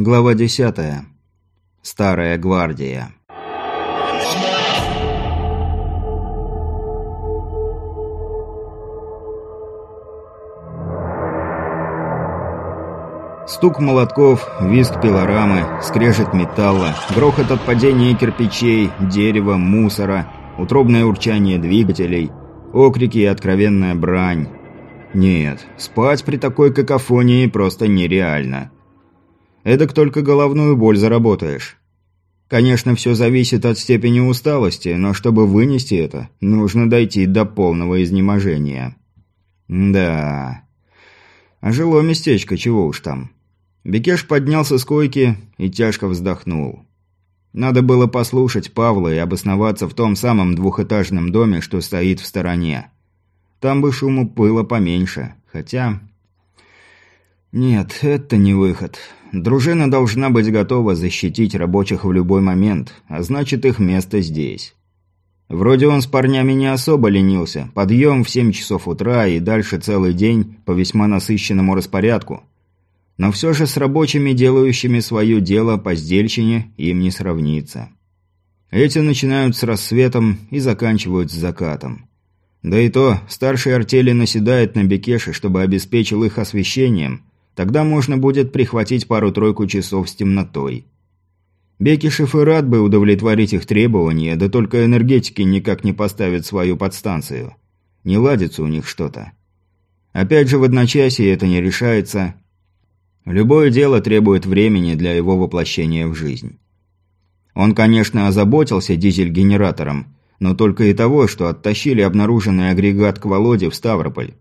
Глава 10. Старая гвардия. Стук молотков, визг пилорамы, скрежет металла, грохот от падения кирпичей, дерева, мусора, утробное урчание двигателей, окрики и откровенная брань. Нет, спать при такой какофонии просто нереально. Эдак только головную боль заработаешь. Конечно, все зависит от степени усталости, но чтобы вынести это, нужно дойти до полного изнеможения. Да. А жило местечко, чего уж там. Бекеш поднялся с койки и тяжко вздохнул. Надо было послушать Павла и обосноваться в том самом двухэтажном доме, что стоит в стороне. Там бы шуму было поменьше, хотя... Нет, это не выход. Дружина должна быть готова защитить рабочих в любой момент, а значит их место здесь. Вроде он с парнями не особо ленился. Подъем в 7 часов утра и дальше целый день по весьма насыщенному распорядку. Но все же с рабочими, делающими свое дело по сдельщине, им не сравнится. Эти начинают с рассветом и заканчивают с закатом. Да и то, старший артели наседает на Бекеши, чтобы обеспечил их освещением – Тогда можно будет прихватить пару-тройку часов с темнотой. Бекишев и рад бы удовлетворить их требования, да только энергетики никак не поставят свою подстанцию. Не ладится у них что-то. Опять же, в одночасье это не решается. Любое дело требует времени для его воплощения в жизнь. Он, конечно, озаботился дизель-генератором, но только и того, что оттащили обнаруженный агрегат к Володе в Ставрополь.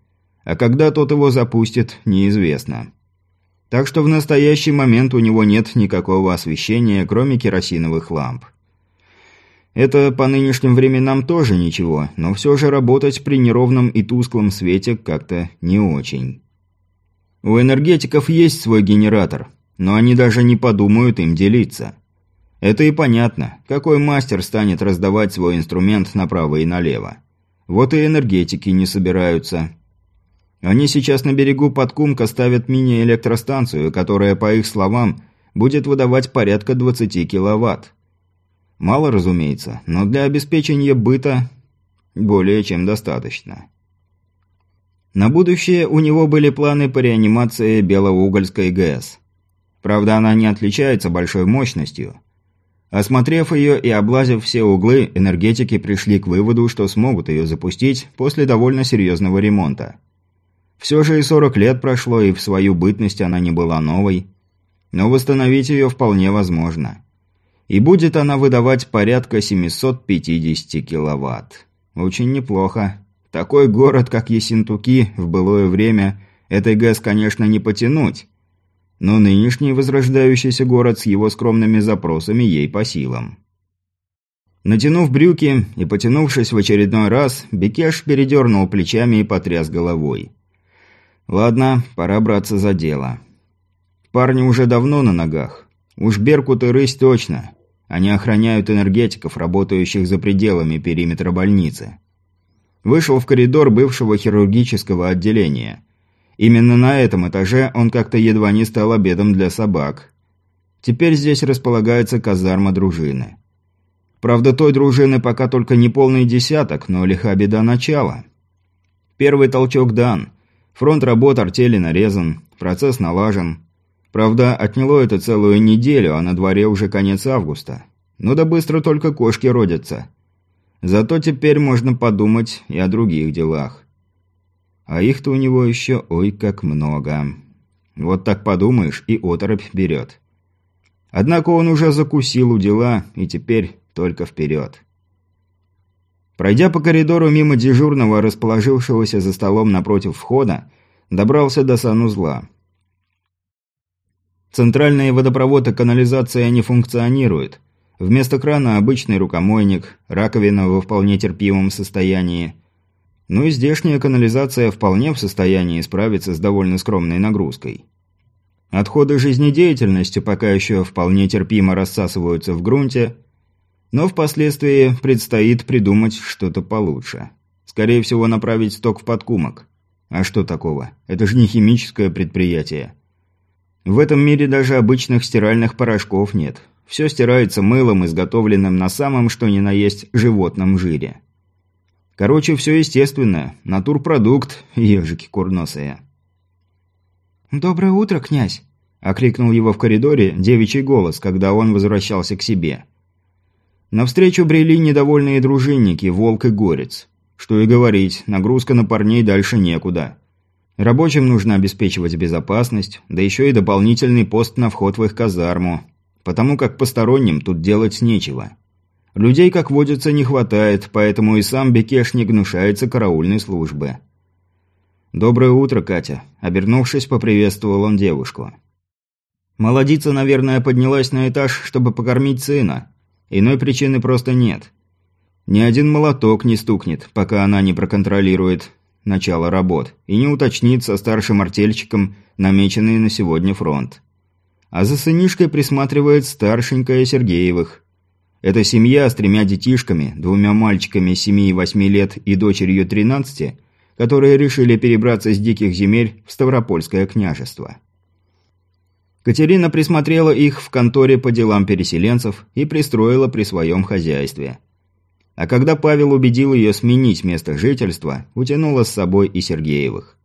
А когда тот его запустит, неизвестно. Так что в настоящий момент у него нет никакого освещения, кроме керосиновых ламп. Это по нынешним временам тоже ничего, но все же работать при неровном и тусклом свете как-то не очень. У энергетиков есть свой генератор, но они даже не подумают им делиться. Это и понятно, какой мастер станет раздавать свой инструмент направо и налево. Вот и энергетики не собираются. Они сейчас на берегу Подкумка ставят мини-электростанцию, которая, по их словам, будет выдавать порядка 20 киловатт. Мало, разумеется, но для обеспечения быта более чем достаточно. На будущее у него были планы по реанимации Белоугольской ГЭС. Правда, она не отличается большой мощностью. Осмотрев ее и облазив все углы, энергетики пришли к выводу, что смогут ее запустить после довольно серьезного ремонта. Все же и 40 лет прошло, и в свою бытность она не была новой. Но восстановить ее вполне возможно. И будет она выдавать порядка 750 киловатт. Очень неплохо. Такой город, как Ессентуки, в былое время, этой ГЭС, конечно, не потянуть. Но нынешний возрождающийся город с его скромными запросами ей по силам. Натянув брюки и потянувшись в очередной раз, Бекеш передернул плечами и потряс головой. Ладно, пора браться за дело. Парни уже давно на ногах. Уж Беркут и Рысь точно. Они охраняют энергетиков, работающих за пределами периметра больницы. Вышел в коридор бывшего хирургического отделения. Именно на этом этаже он как-то едва не стал обедом для собак. Теперь здесь располагается казарма дружины. Правда, той дружины пока только не полный десяток, но лиха беда начала. Первый толчок дан – Фронт работ артели нарезан, процесс налажен. Правда, отняло это целую неделю, а на дворе уже конец августа. Ну да быстро только кошки родятся. Зато теперь можно подумать и о других делах. А их-то у него еще ой как много. Вот так подумаешь, и оторопь берет. Однако он уже закусил у дела, и теперь только вперед. Пройдя по коридору мимо дежурного, расположившегося за столом напротив входа, добрался до санузла. Центральные водопровод и канализация не функционируют. Вместо крана обычный рукомойник, раковина во вполне терпимом состоянии. Ну и здешняя канализация вполне в состоянии справиться с довольно скромной нагрузкой. Отходы жизнедеятельности пока еще вполне терпимо рассасываются в грунте, но впоследствии предстоит придумать что-то получше. Скорее всего, направить сток в подкумок. А что такого? Это же не химическое предприятие. В этом мире даже обычных стиральных порошков нет. Все стирается мылом, изготовленным на самом что ни на есть животном жире. Короче, все естественное. Натурпродукт, ежики курносые. «Доброе утро, князь!» – окликнул его в коридоре девичий голос, когда он возвращался к себе. Навстречу брели недовольные дружинники, волк и горец. Что и говорить, нагрузка на парней дальше некуда. Рабочим нужно обеспечивать безопасность, да еще и дополнительный пост на вход в их казарму, потому как посторонним тут делать нечего. Людей, как водится, не хватает, поэтому и сам Бекеш не гнушается караульной службы. «Доброе утро, Катя», – обернувшись, поприветствовал он девушку. Молодица, наверное, поднялась на этаж, чтобы покормить сына. Иной причины просто нет. Ни один молоток не стукнет, пока она не проконтролирует, начала работ и не уточнит со старшим артельщиком намеченный на сегодня фронт. А за сынишкой присматривает старшенькая Сергеевых. Эта семья с тремя детишками, двумя мальчиками 7 и 8 лет и дочерью 13, которые решили перебраться с диких земель в Ставропольское княжество. Катерина присмотрела их в конторе по делам переселенцев и пристроила при своем хозяйстве – а когда Павел убедил ее сменить место жительства, утянула с собой и Сергеевых.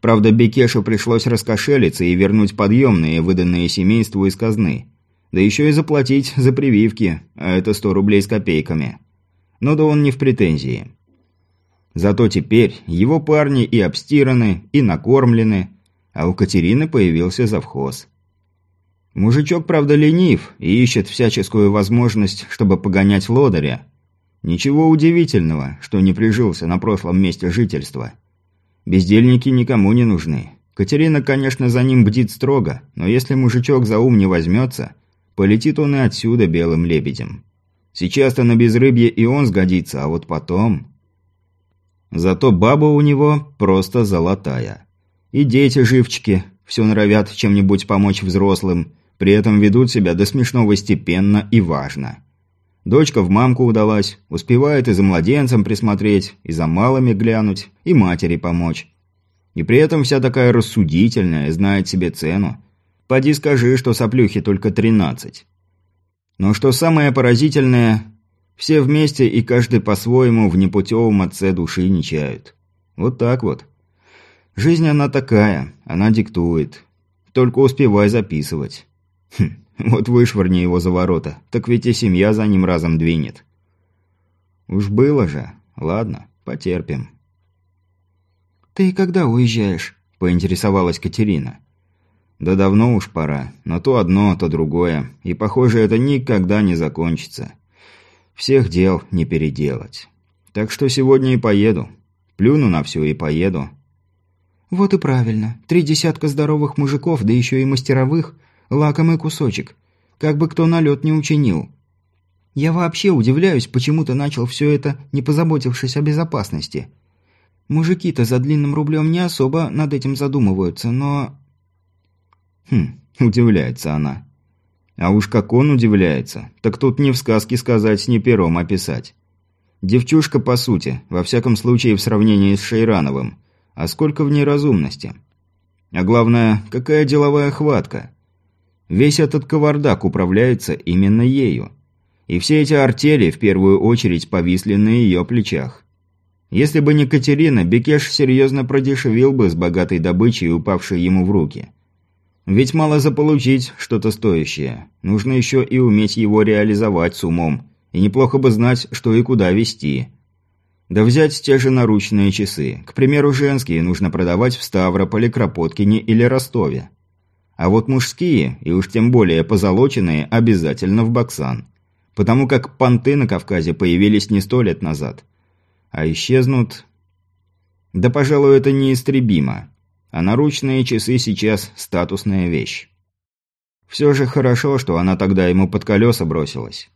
Правда, Бекешу пришлось раскошелиться и вернуть подъемные, выданные семейству из казны. Да еще и заплатить за прививки, а это 100 рублей с копейками. Но да он не в претензии. Зато теперь его парни и обстираны, и накормлены, а у Катерины появился завхоз. Мужичок, правда, ленив и ищет всяческую возможность, чтобы погонять лодыря, Ничего удивительного, что не прижился на прошлом месте жительства. Бездельники никому не нужны. Катерина, конечно, за ним бдит строго, но если мужичок за ум не возьмется, полетит он и отсюда белым лебедем. Сейчас-то на безрыбье и он сгодится, а вот потом... Зато баба у него просто золотая. И дети живчики, все норовят чем-нибудь помочь взрослым, при этом ведут себя до смешного степенно и важно. Дочка в мамку удалась, успевает и за младенцем присмотреть, и за малыми глянуть, и матери помочь. И при этом вся такая рассудительная, знает себе цену. Поди скажи, что соплюхи только тринадцать. Но что самое поразительное, все вместе и каждый по-своему в непутевом отце души не чают. Вот так вот. Жизнь она такая, она диктует. Только успевай записывать. Хм. Вот вышвырни его за ворота, так ведь и семья за ним разом двинет. Уж было же. Ладно, потерпим. «Ты когда уезжаешь?» – поинтересовалась Катерина. «Да давно уж пора, но то одно, то другое, и, похоже, это никогда не закончится. Всех дел не переделать. Так что сегодня и поеду. Плюну на все и поеду». «Вот и правильно. Три десятка здоровых мужиков, да еще и мастеровых, Лакомый кусочек. Как бы кто налет не учинил. Я вообще удивляюсь, почему ты начал все это, не позаботившись о безопасности. Мужики-то за длинным рублем не особо над этим задумываются, но... Хм, удивляется она. А уж как он удивляется, так тут не в сказке сказать, ни пером описать. Девчушка по сути, во всяком случае в сравнении с Шейрановым. А сколько в ней разумности? А главное, какая деловая хватка? Весь этот кавардак управляется именно ею. И все эти артели в первую очередь повисли на ее плечах. Если бы не Катерина, Бекеш серьезно продешевил бы с богатой добычей, упавшей ему в руки. Ведь мало заполучить что-то стоящее. Нужно еще и уметь его реализовать с умом. И неплохо бы знать, что и куда вести. Да взять те же наручные часы. К примеру, женские нужно продавать в Ставрополе, Кропоткине или Ростове. А вот мужские, и уж тем более позолоченные, обязательно в Баксан. Потому как понты на Кавказе появились не сто лет назад. А исчезнут... Да, пожалуй, это неистребимо. А наручные часы сейчас статусная вещь. Все же хорошо, что она тогда ему под колеса бросилась.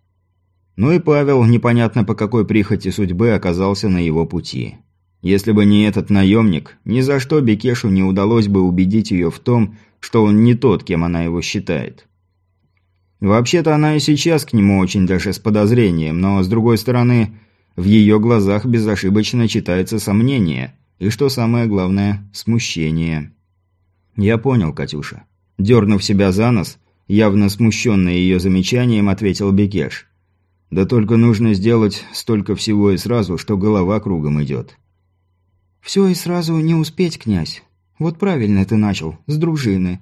Ну и Павел, непонятно по какой прихоти судьбы, оказался на его пути. Если бы не этот наемник, ни за что Бекешу не удалось бы убедить ее в том, что он не тот, кем она его считает. Вообще-то она и сейчас к нему очень даже с подозрением, но, с другой стороны, в ее глазах безошибочно читается сомнение, и, что самое главное, смущение. «Я понял, Катюша. Дернув себя за нос, явно смущенный ее замечанием, ответил Бекеш. «Да только нужно сделать столько всего и сразу, что голова кругом идет». «Все и сразу не успеть, князь. Вот правильно ты начал, с дружины.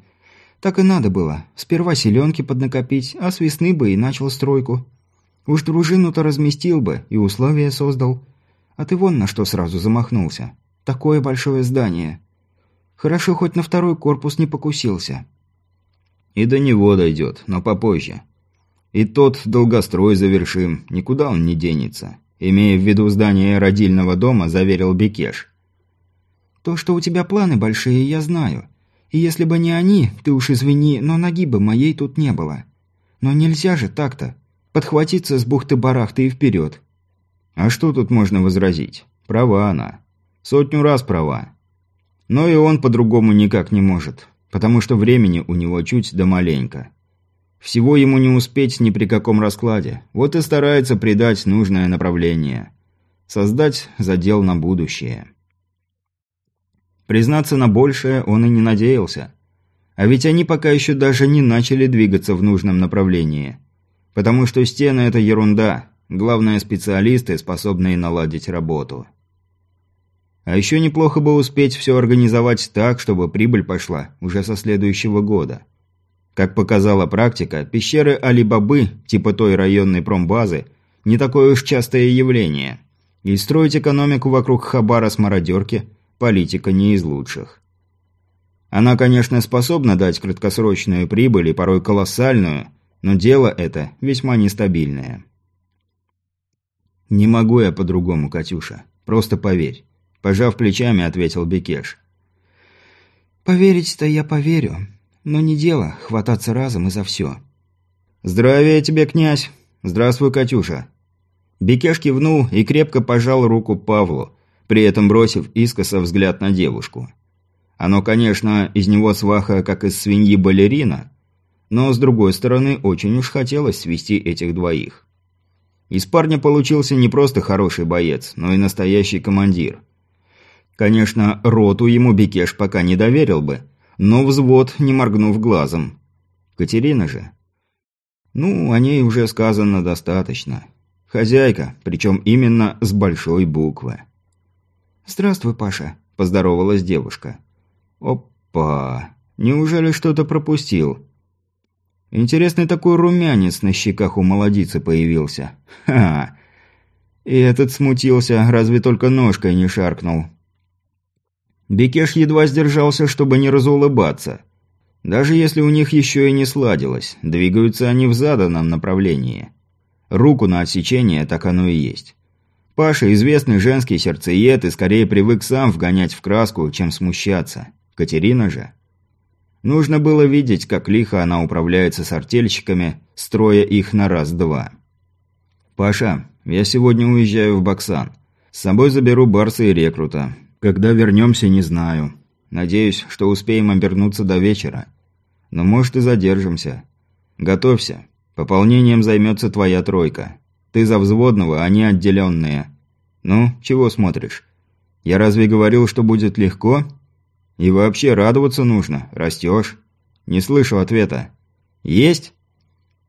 Так и надо было. Сперва селенки поднакопить, а с весны бы и начал стройку. Уж дружину-то разместил бы и условия создал. А ты вон на что сразу замахнулся. Такое большое здание. Хорошо, хоть на второй корпус не покусился. И до него дойдет, но попозже. И тот долгострой завершим, никуда он не денется. Имея в виду здание родильного дома, заверил Бекеш. То, что у тебя планы большие, я знаю. И если бы не они, ты уж извини, но ноги бы моей тут не было. Но нельзя же так-то. Подхватиться с бухты-барахты и вперед. А что тут можно возразить? Права она. Сотню раз права. Но и он по-другому никак не может, потому что времени у него чуть да маленько. Всего ему не успеть ни при каком раскладе, вот и старается придать нужное направление. Создать задел на будущее. Признаться на большее он и не надеялся. А ведь они пока еще даже не начали двигаться в нужном направлении. Потому что стены – это ерунда, главное – специалисты, способные наладить работу. А еще неплохо бы успеть все организовать так, чтобы прибыль пошла уже со следующего года. Как показала практика, пещеры Али-Бабы, типа той районной промбазы, не такое уж частое явление. И строить экономику вокруг Хабара с мародерки – политика не из лучших. Она, конечно, способна дать краткосрочную прибыль и порой колоссальную, но дело это весьма нестабильное. «Не могу я по-другому, Катюша. Просто поверь». Пожав плечами, ответил Бекеш. «Поверить-то я поверю. Но не дело хвататься разом и за все». «Здравия тебе, князь! Здравствуй, Катюша!» Бекеш кивнул и крепко пожал руку Павлу, при этом бросив искоса взгляд на девушку. Оно, конечно, из него сваха, как из свиньи балерина, но, с другой стороны, очень уж хотелось свести этих двоих. Из парня получился не просто хороший боец, но и настоящий командир. Конечно, роту ему Бекеш пока не доверил бы, но взвод, не моргнув глазом. Катерина же. Ну, о ней уже сказано достаточно. Хозяйка, причем именно с большой буквы. «Здравствуй, Паша», – поздоровалась девушка. «Опа! Неужели что-то пропустил?» Интересный такой румянец на щеках у молодицы появился. Ха! И этот смутился, разве только ножкой не шаркнул. Бекеш едва сдержался, чтобы не разулыбаться. Даже если у них еще и не сладилось, двигаются они в заданном направлении. Руку на отсечение так оно и есть. Паша – известный женский сердцеед и скорее привык сам вгонять в краску, чем смущаться. Катерина же... Нужно было видеть, как лихо она управляется с артельщиками, строя их на раз-два. «Паша, я сегодня уезжаю в Баксан. С собой заберу Барса и рекрута. Когда вернемся, не знаю. Надеюсь, что успеем обернуться до вечера. Но может и задержимся. Готовься. Пополнением займется твоя тройка. Ты за взводного, они отделенные. Ну, чего смотришь? Я разве говорил, что будет легко? И вообще радоваться нужно, растешь. Не слышу ответа. Есть?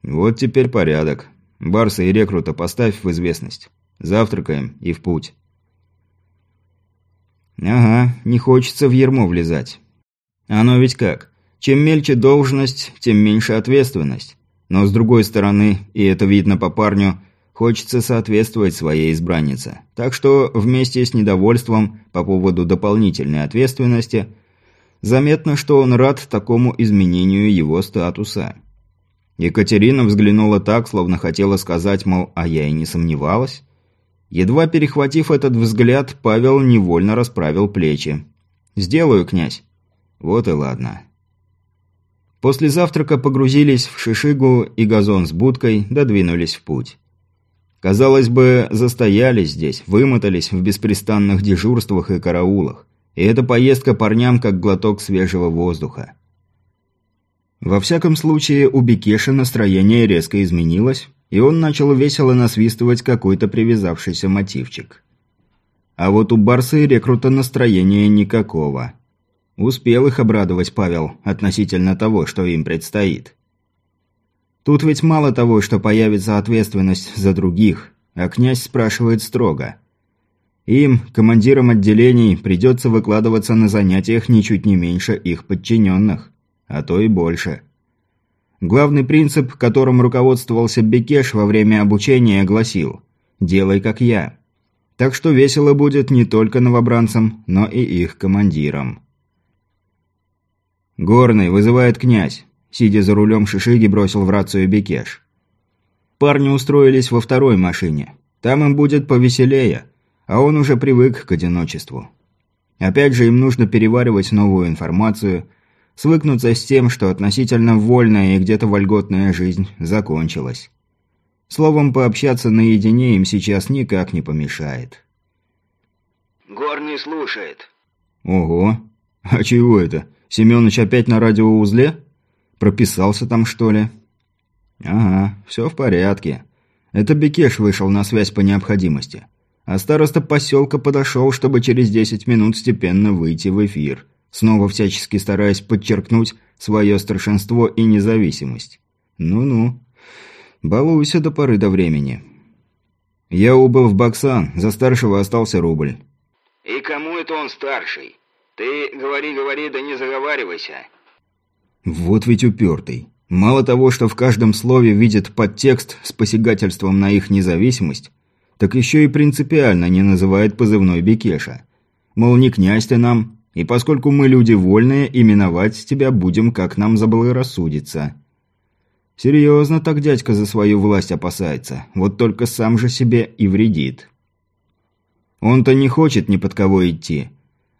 Вот теперь порядок. Барса и рекрута поставь в известность. Завтракаем и в путь. Ага, не хочется в ермо влезать. Оно ведь как? Чем мельче должность, тем меньше ответственность. Но с другой стороны, и это видно по парню, Хочется соответствовать своей избраннице. Так что вместе с недовольством по поводу дополнительной ответственности заметно, что он рад такому изменению его статуса. Екатерина взглянула так, словно хотела сказать, мол, а я и не сомневалась. Едва перехватив этот взгляд, Павел невольно расправил плечи. «Сделаю, князь». «Вот и ладно». После завтрака погрузились в шишигу и газон с будкой, додвинулись в путь. Казалось бы, застоялись здесь, вымотались в беспрестанных дежурствах и караулах. И эта поездка парням как глоток свежего воздуха. Во всяком случае, у Бекеша настроение резко изменилось, и он начал весело насвистывать какой-то привязавшийся мотивчик. А вот у Барса и рекрута настроения никакого. Успел их обрадовать Павел относительно того, что им предстоит. Тут ведь мало того, что появится ответственность за других, а князь спрашивает строго. Им, командирам отделений, придется выкладываться на занятиях ничуть не меньше их подчиненных, а то и больше. Главный принцип, которым руководствовался Бекеш во время обучения, гласил «делай как я». Так что весело будет не только новобранцам, но и их командирам. «Горный, вызывает князь», – сидя за рулем Шишиги, бросил в рацию Бекеш. Парни устроились во второй машине. Там им будет повеселее, а он уже привык к одиночеству. Опять же, им нужно переваривать новую информацию, свыкнуться с тем, что относительно вольная и где-то вольготная жизнь закончилась. Словом, пообщаться наедине им сейчас никак не помешает. «Горный слушает». «Ого! А чего это? Семёныч опять на радиоузле? Прописался там, что ли?» «Ага, все в порядке. Это Бекеш вышел на связь по необходимости. А староста поселка подошел, чтобы через 10 минут степенно выйти в эфир, снова всячески стараясь подчеркнуть свое старшинство и независимость. Ну-ну. Балуйся до поры до времени. Я убыл в Баксан, за старшего остался рубль. «И кому это он старший? Ты говори-говори, да не заговаривайся». Вот ведь упертый. Мало того, что в каждом слове видит подтекст с посягательством на их независимость, так еще и принципиально не называет позывной Бекеша. Мол, не князь ты нам, и поскольку мы люди вольные, именовать тебя будем, как нам заблагорассудится. Серьезно так дядька за свою власть опасается, вот только сам же себе и вредит. Он-то не хочет ни под кого идти,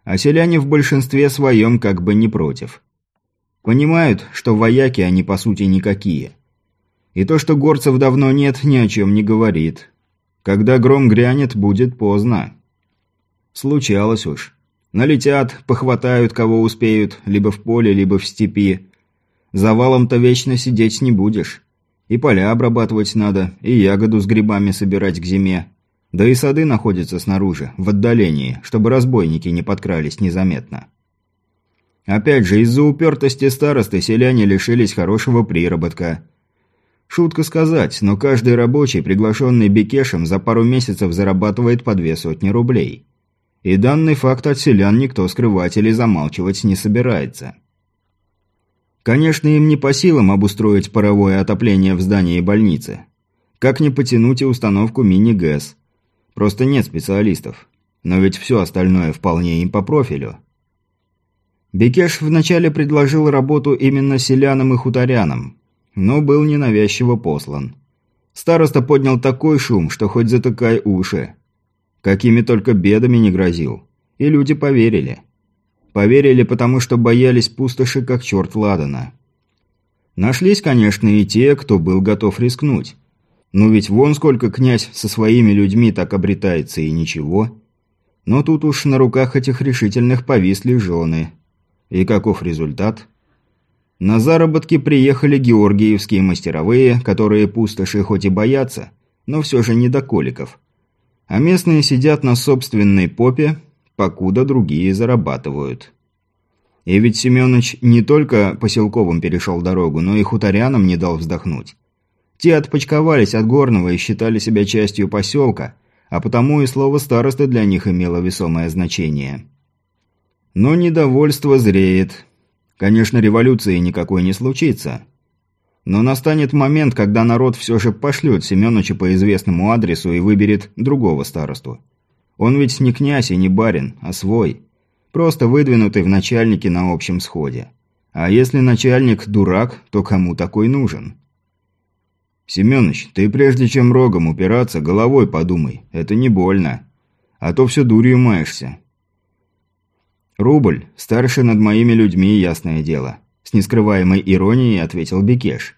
а селяне в большинстве своем как бы не против. Понимают, что вояки они по сути никакие. И то, что горцев давно нет, ни о чем не говорит. Когда гром грянет, будет поздно. Случалось уж. Налетят, похватают, кого успеют, либо в поле, либо в степи. Завалом-то вечно сидеть не будешь. И поля обрабатывать надо, и ягоду с грибами собирать к зиме. Да и сады находятся снаружи, в отдалении, чтобы разбойники не подкрались незаметно. Опять же, из-за упертости старосты селяне лишились хорошего приработка. Шутка сказать, но каждый рабочий, приглашенный Бекешем, за пару месяцев зарабатывает по две сотни рублей. И данный факт от селян никто скрывать или замалчивать не собирается. Конечно, им не по силам обустроить паровое отопление в здании больницы. Как не потянуть и установку мини-ГЭС. Просто нет специалистов. Но ведь все остальное вполне им по профилю. Бекеш вначале предложил работу именно селянам и хуторянам, но был ненавязчиво послан. Староста поднял такой шум, что хоть затыкай уши. Какими только бедами не грозил. И люди поверили. Поверили, потому что боялись пустоши, как черт ладана. Нашлись, конечно, и те, кто был готов рискнуть. Ну ведь вон сколько князь со своими людьми так обретается и ничего. Но тут уж на руках этих решительных повисли жены, и каков результат? На заработки приехали георгиевские мастеровые, которые пустоши хоть и боятся, но все же не до коликов. А местные сидят на собственной попе, покуда другие зарабатывают. И ведь Семёныч не только поселковым перешел дорогу, но и хуторянам не дал вздохнуть. Те отпочковались от горного и считали себя частью поселка, а потому и слово старосты для них имело весомое значение. Но недовольство зреет. Конечно, революции никакой не случится. Но настанет момент, когда народ все же пошлет Семеновича по известному адресу и выберет другого старосту. Он ведь не князь и не барин, а свой. Просто выдвинутый в начальники на общем сходе. А если начальник дурак, то кому такой нужен? «Семёныч, ты прежде чем рогом упираться, головой подумай. Это не больно. А то все дурью маешься. «Рубль, старше над моими людьми, ясное дело», – с нескрываемой иронией ответил Бекеш.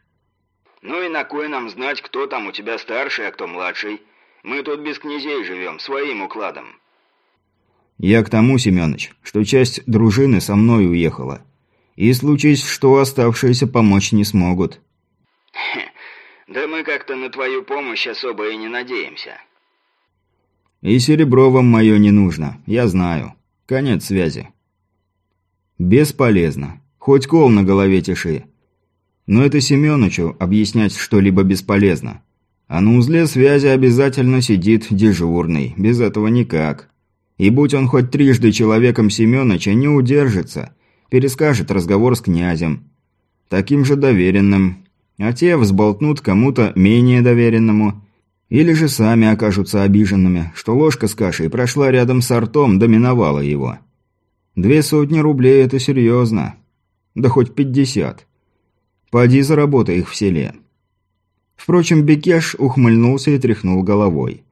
«Ну и на кой нам знать, кто там у тебя старший, а кто младший? Мы тут без князей живем, своим укладом». «Я к тому, Семёныч, что часть дружины со мной уехала. И случись, что оставшиеся помочь не смогут». «Да мы как-то на твою помощь особо и не надеемся». «И серебро вам мое не нужно, я знаю. Конец связи. Бесполезно. Хоть кол на голове тиши. Но это Семёнычу объяснять что-либо бесполезно. А на узле связи обязательно сидит дежурный, без этого никак. И будь он хоть трижды человеком Семёныча, не удержится, перескажет разговор с князем. Таким же доверенным. А те взболтнут кому-то менее доверенному. Или же сами окажутся обиженными, что ложка с кашей прошла рядом с ртом, доминовала его. Две сотни рублей – это серьезно. Да хоть пятьдесят. Поди заработай их в селе. Впрочем, Бекеш ухмыльнулся и тряхнул головой.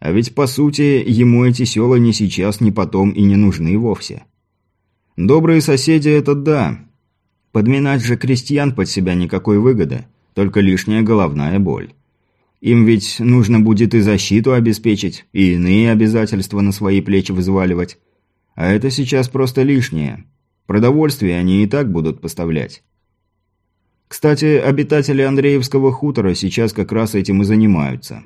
А ведь, по сути, ему эти села ни сейчас, ни потом и не нужны вовсе. Добрые соседи – это да. Подминать же крестьян под себя никакой выгоды, только лишняя головная боль. Им ведь нужно будет и защиту обеспечить, и иные обязательства на свои плечи взваливать. А это сейчас просто лишнее. Продовольствие они и так будут поставлять. Кстати, обитатели Андреевского хутора сейчас как раз этим и занимаются.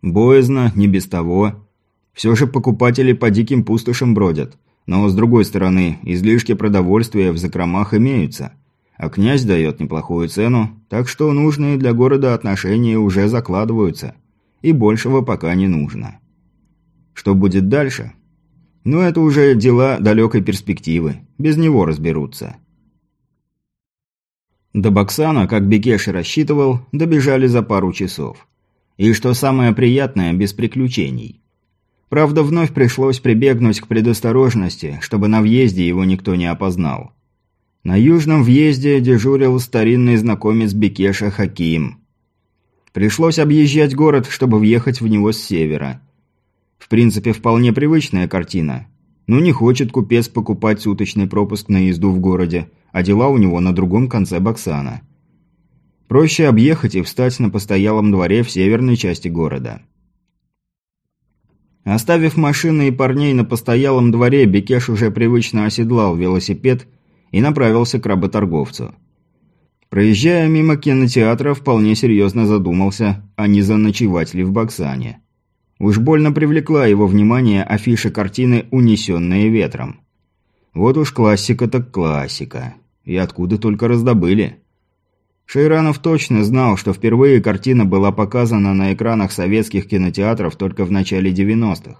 Боязно, не без того. Все же покупатели по диким пустошам бродят. Но, с другой стороны, излишки продовольствия в закромах имеются. А князь дает неплохую цену, так что нужные для города отношения уже закладываются. И большего пока не нужно. Что будет дальше? Ну, это уже дела далекой перспективы. Без него разберутся. До Баксана, как Бекеш рассчитывал, добежали за пару часов. И что самое приятное, без приключений. Правда, вновь пришлось прибегнуть к предосторожности, чтобы на въезде его никто не опознал. На южном въезде дежурил старинный знакомец Бекеша Хаким. Пришлось объезжать город, чтобы въехать в него с севера. В принципе, вполне привычная картина. Но не хочет купец покупать суточный пропуск на езду в городе, а дела у него на другом конце Баксана. Проще объехать и встать на постоялом дворе в северной части города. Оставив машины и парней на постоялом дворе, Бекеш уже привычно оседлал велосипед и направился к работорговцу. Проезжая мимо кинотеатра, вполне серьезно задумался, а не заночевать ли в Баксане. Уж больно привлекла его внимание афиша картины «Унесенные ветром». Вот уж классика так классика. И откуда только раздобыли. Шейранов точно знал, что впервые картина была показана на экранах советских кинотеатров только в начале 90-х.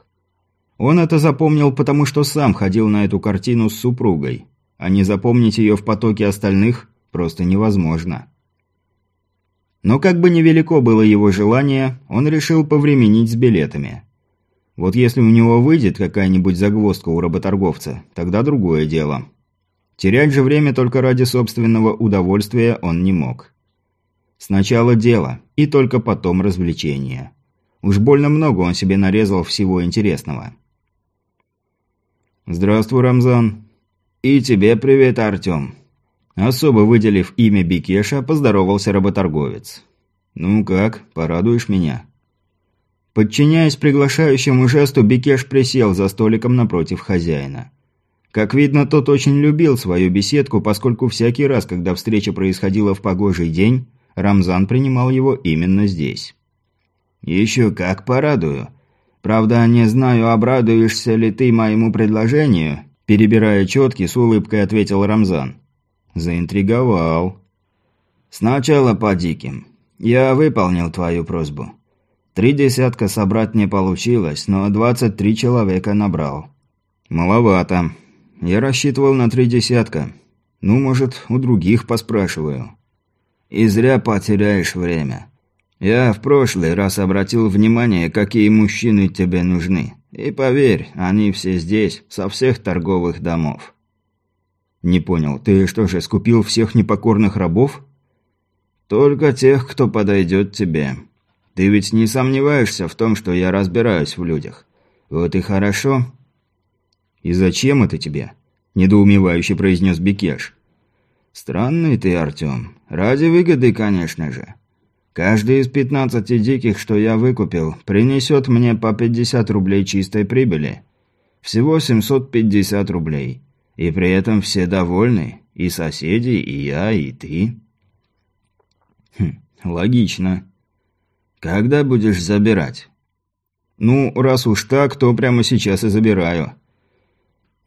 Он это запомнил, потому что сам ходил на эту картину с супругой, а не запомнить ее в потоке остальных просто невозможно. Но как бы невелико было его желание, он решил повременить с билетами. Вот если у него выйдет какая-нибудь загвоздка у работорговца, тогда другое дело. Терять же время только ради собственного удовольствия он не мог. Сначала дело, и только потом развлечение. Уж больно много он себе нарезал всего интересного. «Здравствуй, Рамзан». «И тебе привет, Артем». Особо выделив имя Бикеша, поздоровался работорговец. «Ну как, порадуешь меня?» Подчиняясь приглашающему жесту, Бикеш присел за столиком напротив хозяина. Как видно, тот очень любил свою беседку, поскольку всякий раз, когда встреча происходила в погожий день, Рамзан принимал его именно здесь. «Еще как порадую. Правда, не знаю, обрадуешься ли ты моему предложению», перебирая четки, с улыбкой ответил Рамзан. «Заинтриговал». «Сначала по диким. Я выполнил твою просьбу. Три десятка собрать не получилось, но двадцать три человека набрал». «Маловато. Я рассчитывал на три десятка. Ну, может, у других поспрашиваю. И зря потеряешь время. Я в прошлый раз обратил внимание, какие мужчины тебе нужны. И поверь, они все здесь, со всех торговых домов. Не понял, ты что же, скупил всех непокорных рабов? Только тех, кто подойдет тебе. Ты ведь не сомневаешься в том, что я разбираюсь в людях. Вот и хорошо. «И зачем это тебе?» – недоумевающе произнес Бекеш. «Странный ты, Артем. Ради выгоды, конечно же. Каждый из пятнадцати диких, что я выкупил, принесет мне по пятьдесят рублей чистой прибыли. Всего семьсот пятьдесят рублей. И при этом все довольны. И соседи, и я, и ты». «Хм, логично. Когда будешь забирать?» «Ну, раз уж так, то прямо сейчас и забираю».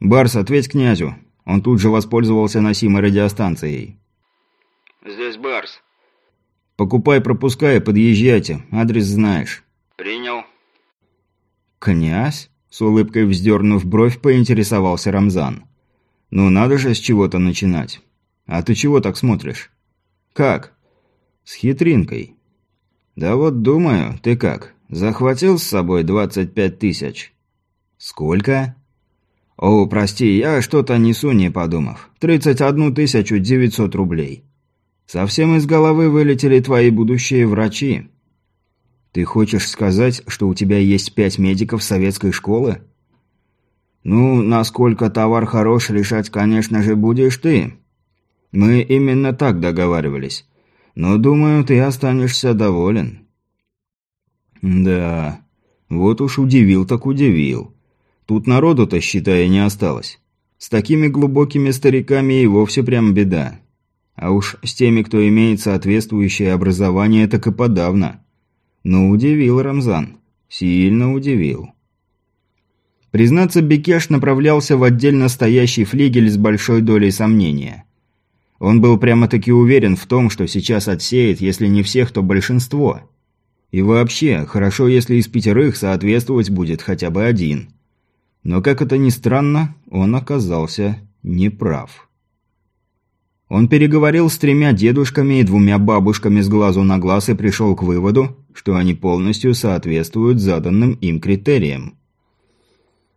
«Барс, ответь князю». Он тут же воспользовался носимой радиостанцией. «Здесь Барс». «Покупай пропуска и подъезжайте. Адрес знаешь». «Принял». «Князь?» – с улыбкой вздернув бровь, поинтересовался Рамзан. «Ну надо же с чего-то начинать. А ты чего так смотришь?» «Как?» «С хитринкой». «Да вот думаю, ты как, захватил с собой двадцать пять тысяч?» «Сколько?» «О, прости, я что-то несу, не подумав. Тридцать одну тысячу девятьсот рублей. Совсем из головы вылетели твои будущие врачи». «Ты хочешь сказать, что у тебя есть пять медиков советской школы?» «Ну, насколько товар хорош, решать, конечно же, будешь ты. Мы именно так договаривались. Но, думаю, ты останешься доволен». «Да, вот уж удивил так удивил. Тут народу-то, считай, не осталось. С такими глубокими стариками и вовсе прям беда. А уж с теми, кто имеет соответствующее образование, так и подавно». Но удивил Рамзан. Сильно удивил. Признаться, Бекеш направлялся в отдельно стоящий флигель с большой долей сомнения. Он был прямо-таки уверен в том, что сейчас отсеет, если не всех, то большинство. И вообще, хорошо, если из пятерых соответствовать будет хотя бы один. Но, как это ни странно, он оказался неправ. Он переговорил с тремя дедушками и двумя бабушками с глазу на глаз и пришел к выводу, что они полностью соответствуют заданным им критериям.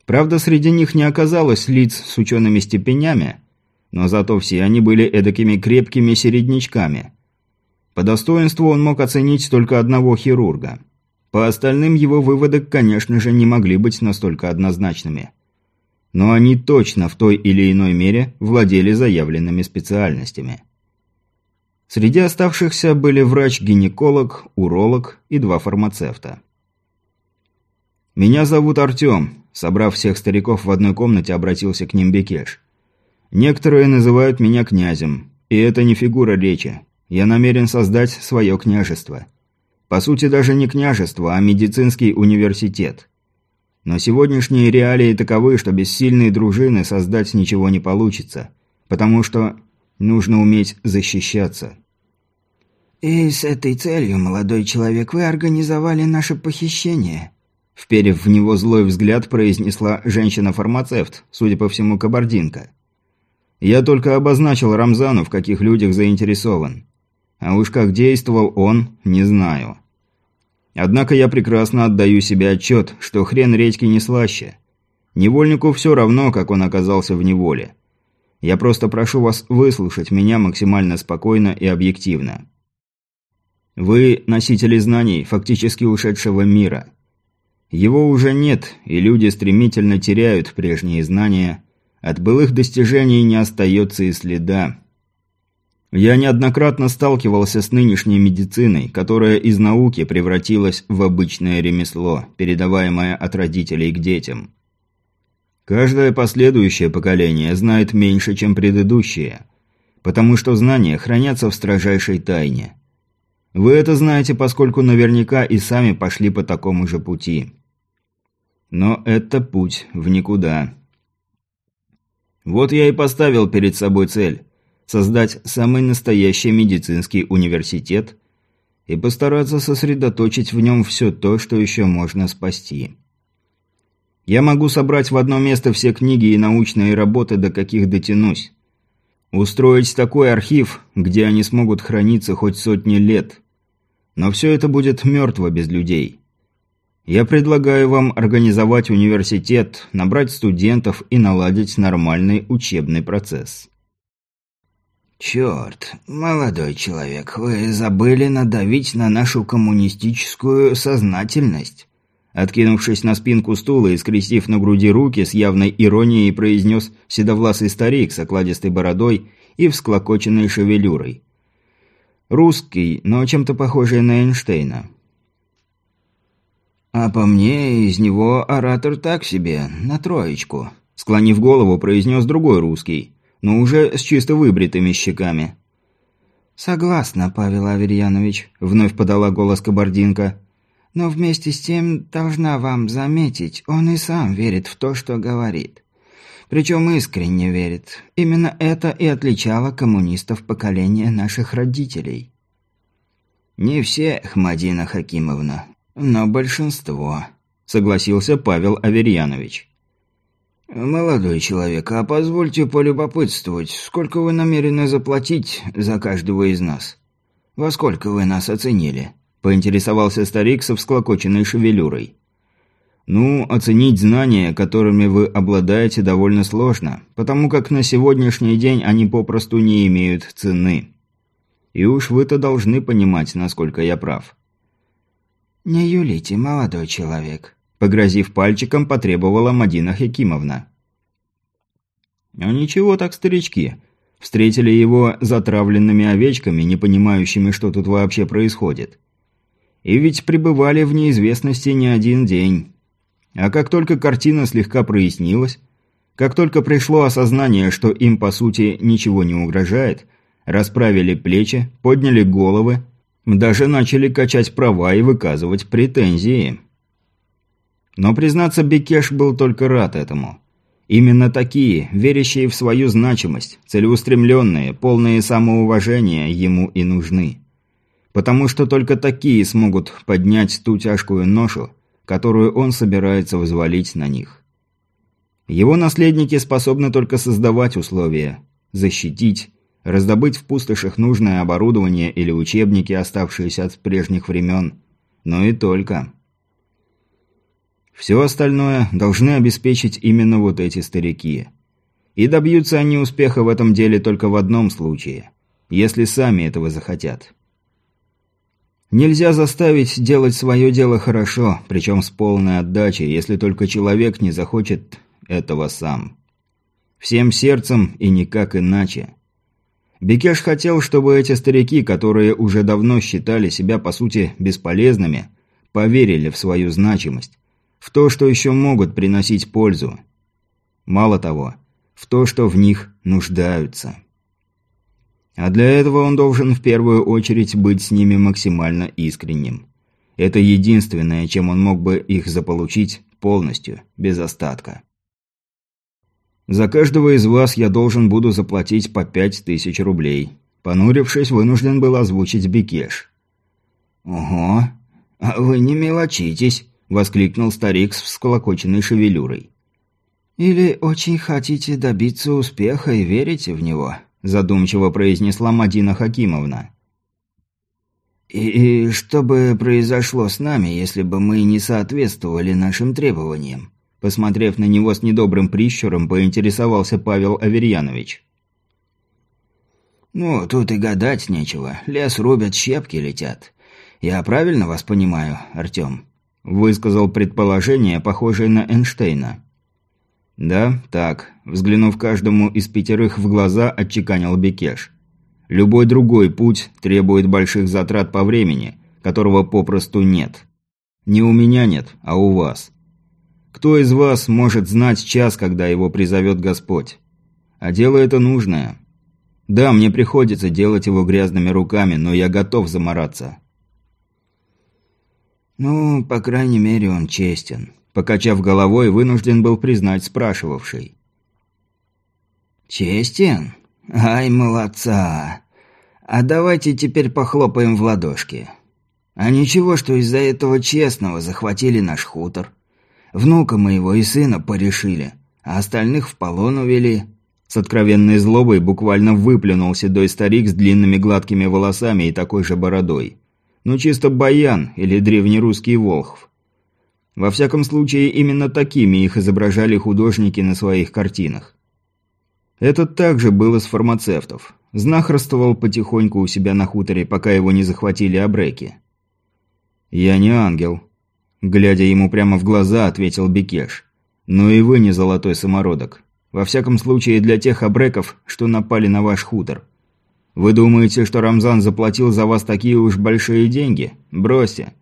Правда, среди них не оказалось лиц с учеными степенями, но зато все они были эдакими крепкими середнячками. По достоинству он мог оценить только одного хирурга. По остальным его выводы, конечно же, не могли быть настолько однозначными но они точно в той или иной мере владели заявленными специальностями. Среди оставшихся были врач-гинеколог, уролог и два фармацевта. «Меня зовут Артем», – собрав всех стариков в одной комнате, обратился к ним Бекеш. «Некоторые называют меня князем, и это не фигура речи. Я намерен создать свое княжество. По сути, даже не княжество, а медицинский университет. Но сегодняшние реалии таковы, что без сильной дружины создать ничего не получится, потому что нужно уметь защищаться. «И с этой целью, молодой человек, вы организовали наше похищение?» Вперев в него злой взгляд, произнесла женщина-фармацевт, судя по всему, кабардинка. «Я только обозначил Рамзану, в каких людях заинтересован. А уж как действовал он, не знаю». Однако я прекрасно отдаю себе отчет, что хрен редьки не слаще. Невольнику все равно, как он оказался в неволе. Я просто прошу вас выслушать меня максимально спокойно и объективно. Вы носители знаний фактически ушедшего мира. Его уже нет, и люди стремительно теряют прежние знания. От былых достижений не остается и следа. Я неоднократно сталкивался с нынешней медициной, которая из науки превратилась в обычное ремесло, передаваемое от родителей к детям. Каждое последующее поколение знает меньше, чем предыдущее, потому что знания хранятся в строжайшей тайне. Вы это знаете, поскольку наверняка и сами пошли по такому же пути. Но это путь в никуда. Вот я и поставил перед собой цель создать самый настоящий медицинский университет и постараться сосредоточить в нем все то, что еще можно спасти. Я могу собрать в одно место все книги и научные работы, до каких дотянусь. Устроить такой архив, где они смогут храниться хоть сотни лет. Но все это будет мертво без людей. Я предлагаю вам организовать университет, набрать студентов и наладить нормальный учебный процесс. «Черт, молодой человек, вы забыли надавить на нашу коммунистическую сознательность». Откинувшись на спинку стула и скрестив на груди руки, с явной иронией произнес седовласый старик с окладистой бородой и всклокоченной шевелюрой. Русский, но чем-то похожий на Эйнштейна. «А по мне, из него оратор так себе, на троечку», — склонив голову, произнес другой русский но уже с чисто выбритыми щеками. «Согласна, Павел Аверьянович», – вновь подала голос Кабардинка. «Но вместе с тем, должна вам заметить, он и сам верит в то, что говорит. Причем искренне верит. Именно это и отличало коммунистов поколения наших родителей. «Не все, Хмадина Хакимовна, но большинство», – согласился Павел Аверьянович. «Молодой человек, а позвольте полюбопытствовать, сколько вы намерены заплатить за каждого из нас? Во сколько вы нас оценили?» – поинтересовался старик со всклокоченной шевелюрой. Ну, оценить знания, которыми вы обладаете, довольно сложно, потому как на сегодняшний день они попросту не имеют цены. И уж вы-то должны понимать, насколько я прав. «Не юлите, молодой человек», – погрозив пальчиком, потребовала Мадина Хекимовна. «Ну ничего так, старички», встретили его затравленными овечками, не понимающими, что тут вообще происходит. И ведь пребывали в неизвестности не один день. А как только картина слегка прояснилась, как только пришло осознание, что им по сути ничего не угрожает, расправили плечи, подняли головы, даже начали качать права и выказывать претензии. Но, признаться, Бекеш был только рад этому. Именно такие, верящие в свою значимость, целеустремленные, полные самоуважения ему и нужны. Потому что только такие смогут поднять ту тяжкую ношу, которую он собирается взвалить на них. Его наследники способны только создавать условия, защитить, раздобыть в пустошах нужное оборудование или учебники, оставшиеся от прежних времен, но и только. Все остальное должны обеспечить именно вот эти старики. И добьются они успеха в этом деле только в одном случае, если сами этого захотят. Нельзя заставить делать свое дело хорошо, причем с полной отдачей, если только человек не захочет этого сам. Всем сердцем и никак иначе. Бекеш хотел, чтобы эти старики, которые уже давно считали себя по сути бесполезными, поверили в свою значимость, в то, что еще могут приносить пользу. Мало того, в то, что в них нуждаются. А для этого он должен в первую очередь быть с ними максимально искренним. Это единственное, чем он мог бы их заполучить полностью, без остатка. За каждого из вас я должен буду заплатить по пять тысяч рублей. Понурившись, вынужден был озвучить Бекеш. «Ого, а вы не мелочитесь», – воскликнул старик с всколокоченной шевелюрой. «Или очень хотите добиться успеха и верите в него?» задумчиво произнесла Мадина Хакимовна. «И, «И что бы произошло с нами, если бы мы не соответствовали нашим требованиям?» Посмотрев на него с недобрым прищуром, поинтересовался Павел Аверьянович. «Ну, тут и гадать нечего. Лес рубят, щепки летят. Я правильно вас понимаю, Артем?» Высказал предположение, похожее на Эйнштейна. «Да, так», – взглянув каждому из пятерых в глаза, отчеканил Бекеш. «Любой другой путь требует больших затрат по времени, которого попросту нет. Не у меня нет, а у вас. Кто из вас может знать час, когда его призовет Господь? А дело это нужное. Да, мне приходится делать его грязными руками, но я готов замораться». «Ну, по крайней мере, он честен», Покачав головой, вынужден был признать спрашивавший. «Честен? Ай, молодца! А давайте теперь похлопаем в ладошки. А ничего, что из-за этого честного захватили наш хутор. Внука моего и сына порешили, а остальных в полон увели». С откровенной злобой буквально выплюнул седой старик с длинными гладкими волосами и такой же бородой. Ну чисто баян или древнерусский волхв. Во всяком случае, именно такими их изображали художники на своих картинах. Этот также был из фармацевтов. Знахарствовал потихоньку у себя на хуторе, пока его не захватили обреки. «Я не ангел», – глядя ему прямо в глаза, ответил Бекеш. «Но и вы не золотой самородок. Во всяком случае, для тех обреков, что напали на ваш хутор. Вы думаете, что Рамзан заплатил за вас такие уж большие деньги? Бросьте.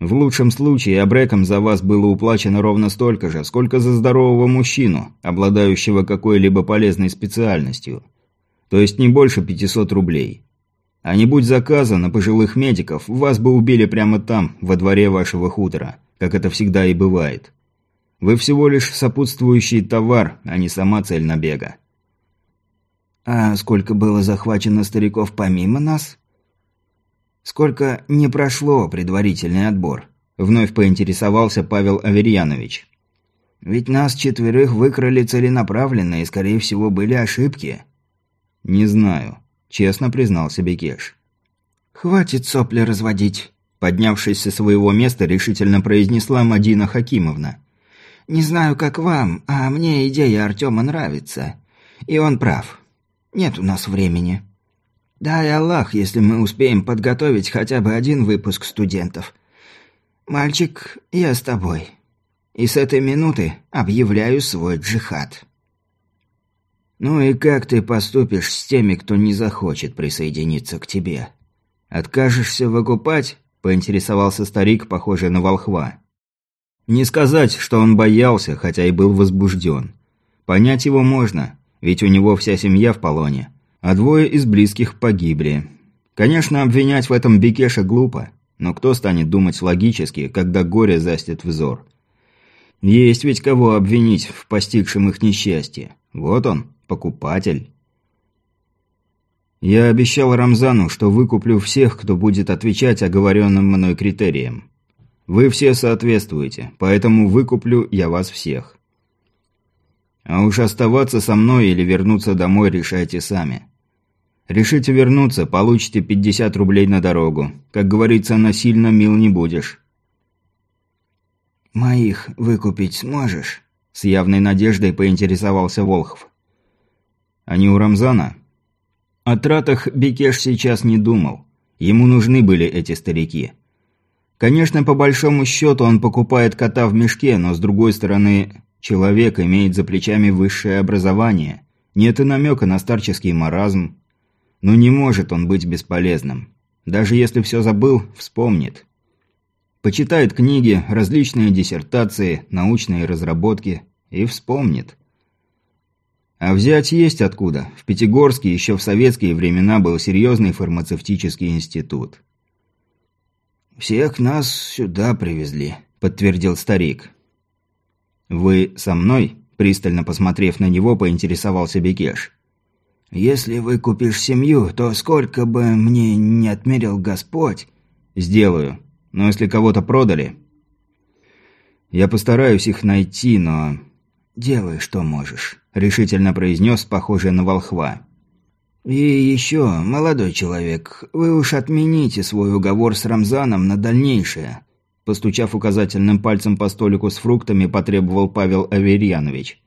В лучшем случае обреком за вас было уплачено ровно столько же, сколько за здорового мужчину, обладающего какой-либо полезной специальностью. То есть не больше 500 рублей. А не будь заказа на пожилых медиков, вас бы убили прямо там, во дворе вашего хутора, как это всегда и бывает. Вы всего лишь сопутствующий товар, а не сама цель набега. А сколько было захвачено стариков помимо нас? Сколько не прошло предварительный отбор? Вновь поинтересовался Павел Аверьянович. Ведь нас четверых выкрали целенаправленно, и, скорее всего, были ошибки. Не знаю, честно признался Бекеш. Хватит сопли разводить, поднявшись со своего места, решительно произнесла Мадина Хакимовна. Не знаю, как вам, а мне идея Артема нравится. И он прав. Нет у нас времени. Дай Аллах, если мы успеем подготовить хотя бы один выпуск студентов. Мальчик, я с тобой. И с этой минуты объявляю свой джихад. Ну и как ты поступишь с теми, кто не захочет присоединиться к тебе? Откажешься выкупать? Поинтересовался старик, похожий на волхва. Не сказать, что он боялся, хотя и был возбужден. Понять его можно ведь у него вся семья в полоне, а двое из близких погибли. Конечно, обвинять в этом Бекеша глупо, но кто станет думать логически, когда горе застит взор? Есть ведь кого обвинить в постигшем их несчастье. Вот он, покупатель. Я обещал Рамзану, что выкуплю всех, кто будет отвечать оговоренным мной критериям. Вы все соответствуете, поэтому выкуплю я вас всех. А уж оставаться со мной или вернуться домой решайте сами. Решите вернуться, получите 50 рублей на дорогу. Как говорится, насильно мил не будешь. «Моих выкупить сможешь?» С явной надеждой поинтересовался Волхов. «Они у Рамзана?» О тратах Бекеш сейчас не думал. Ему нужны были эти старики. Конечно, по большому счету он покупает кота в мешке, но с другой стороны, Человек имеет за плечами высшее образование. Нет и намека на старческий маразм. Но не может он быть бесполезным. Даже если все забыл, вспомнит. Почитает книги, различные диссертации, научные разработки и вспомнит. А взять есть откуда. В Пятигорске еще в советские времена был серьезный фармацевтический институт. «Всех нас сюда привезли», – подтвердил старик. «Вы со мной?» – пристально посмотрев на него, поинтересовался Бекеш. «Если вы купишь семью, то сколько бы мне не отмерил Господь...» «Сделаю. Но если кого-то продали...» «Я постараюсь их найти, но...» «Делай, что можешь», – решительно произнес, похожий на волхва. «И еще, молодой человек, вы уж отмените свой уговор с Рамзаном на дальнейшее. Постучав указательным пальцем по столику с фруктами, потребовал Павел Аверьянович.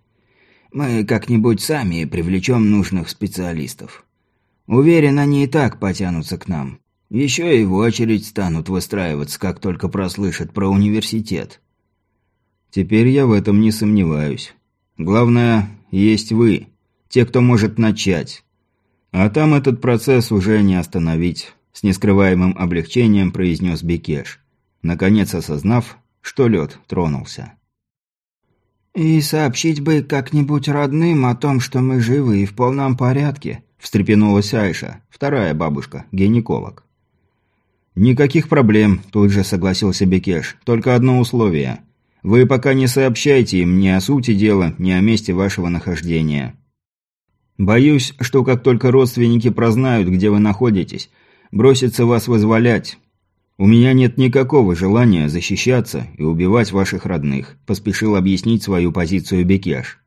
«Мы как-нибудь сами привлечем нужных специалистов. Уверен, они и так потянутся к нам. Еще и в очередь станут выстраиваться, как только прослышат про университет». «Теперь я в этом не сомневаюсь. Главное, есть вы, те, кто может начать. А там этот процесс уже не остановить», – с нескрываемым облегчением произнес Бекеш наконец осознав, что лед тронулся. «И сообщить бы как-нибудь родным о том, что мы живы и в полном порядке», – встрепенулась Айша, вторая бабушка, гинеколог. «Никаких проблем», – тут же согласился Бекеш. «Только одно условие. Вы пока не сообщайте им ни о сути дела, ни о месте вашего нахождения. Боюсь, что как только родственники прознают, где вы находитесь, бросятся вас вызволять, «У меня нет никакого желания защищаться и убивать ваших родных», – поспешил объяснить свою позицию Бекеш.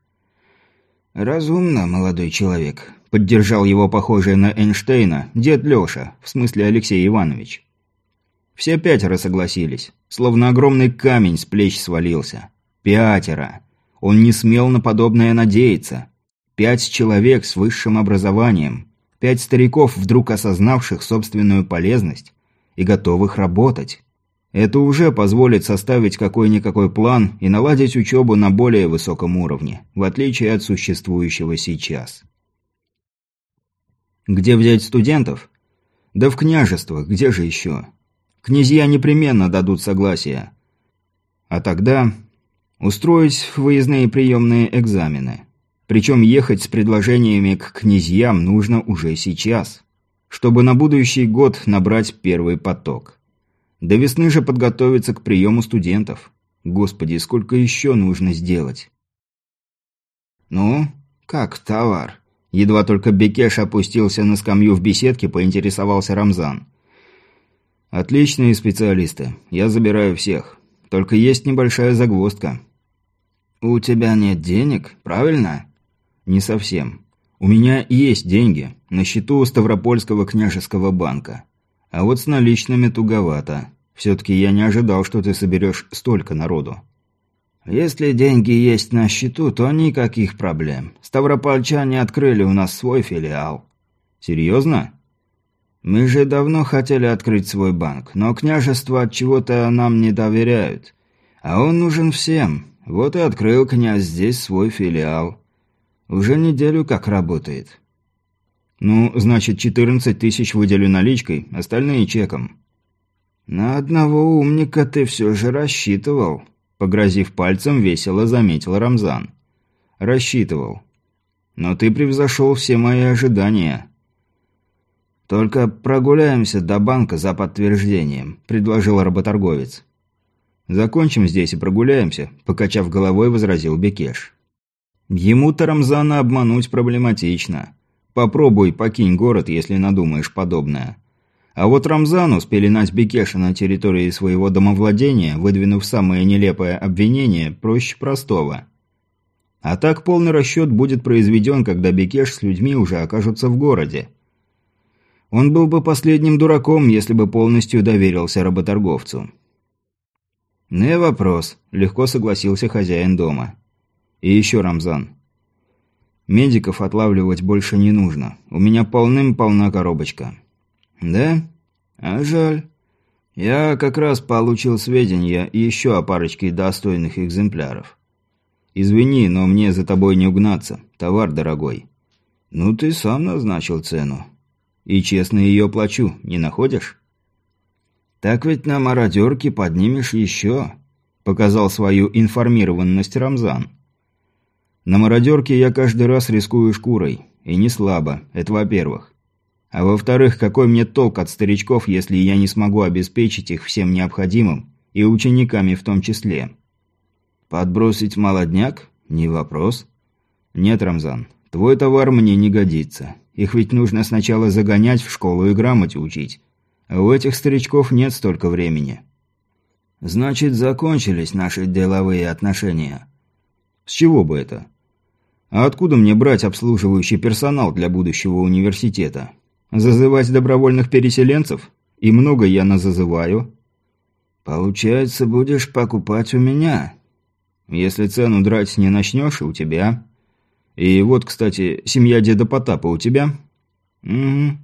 «Разумно, молодой человек», – поддержал его похожий на Эйнштейна дед Леша, в смысле Алексей Иванович. Все пятеро согласились, словно огромный камень с плеч свалился. Пятеро. Он не смел на подобное надеяться. Пять человек с высшим образованием. Пять стариков, вдруг осознавших собственную полезность и готовых работать. Это уже позволит составить какой-никакой план и наладить учебу на более высоком уровне, в отличие от существующего сейчас. Где взять студентов? Да в княжествах, где же еще? Князья непременно дадут согласие. А тогда устроить выездные приемные экзамены. Причем ехать с предложениями к князьям нужно уже сейчас чтобы на будущий год набрать первый поток. До весны же подготовиться к приему студентов. Господи, сколько еще нужно сделать? «Ну, как товар?» Едва только Бекеш опустился на скамью в беседке, поинтересовался Рамзан. «Отличные специалисты. Я забираю всех. Только есть небольшая загвоздка». «У тебя нет денег, правильно?» «Не совсем. У меня есть деньги. На счету у Ставропольского княжеского банка. А вот с наличными туговато. Все-таки я не ожидал, что ты соберешь столько народу». «Если деньги есть на счету, то никаких проблем. Ставропольчане открыли у нас свой филиал». «Серьезно?» «Мы же давно хотели открыть свой банк, но княжество от чего-то нам не доверяют. А он нужен всем. Вот и открыл князь здесь свой филиал. Уже неделю как работает». «Ну, значит, 14 тысяч выделю наличкой, остальные чеком». «На одного умника ты все же рассчитывал», Погрозив пальцем, весело заметил Рамзан. «Рассчитывал. Но ты превзошел все мои ожидания». «Только прогуляемся до банка за подтверждением», – предложил работорговец. «Закончим здесь и прогуляемся», – покачав головой, возразил Бекеш. «Ему-то Рамзана обмануть проблематично. Попробуй покинь город, если надумаешь подобное». А вот Рамзану спеленать Бекеша на территории своего домовладения, выдвинув самое нелепое обвинение, проще простого. А так полный расчет будет произведен, когда Бекеш с людьми уже окажутся в городе. Он был бы последним дураком, если бы полностью доверился работорговцу. «Не вопрос», – легко согласился хозяин дома. «И еще, Рамзан. Медиков отлавливать больше не нужно. У меня полным-полна коробочка. «Да? А жаль. Я как раз получил сведения еще о парочке достойных экземпляров». «Извини, но мне за тобой не угнаться. Товар дорогой». «Ну, ты сам назначил цену». «И честно ее плачу, не находишь?» «Так ведь на мародерке поднимешь еще», – показал свою информированность Рамзан. «На мародерке я каждый раз рискую шкурой. И не слабо, это во-первых. А во-вторых, какой мне толк от старичков, если я не смогу обеспечить их всем необходимым, и учениками в том числе? Подбросить молодняк? Не вопрос. Нет, Рамзан, твой товар мне не годится. Их ведь нужно сначала загонять в школу и грамоте учить. А у этих старичков нет столько времени. Значит, закончились наши деловые отношения. С чего бы это? А откуда мне брать обслуживающий персонал для будущего университета? Зазывать добровольных переселенцев? И много я назазываю. Получается, будешь покупать у меня. Если цену драть не начнешь, у тебя. И вот, кстати, семья деда Потапа у тебя? Угу.